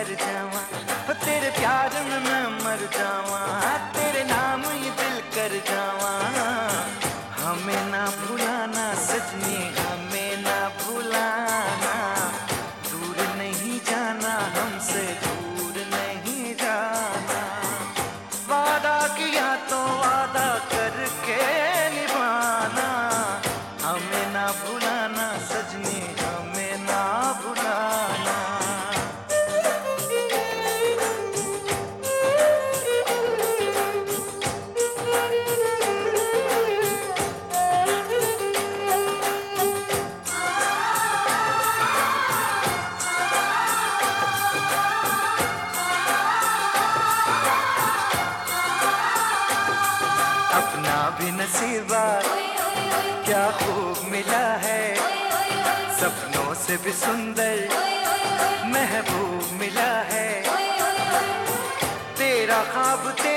let it down. भी नसीबा, क्या खूब मिला है। सपनों से भी सुंदर महबूब मिला है। तेरा खाब तेरा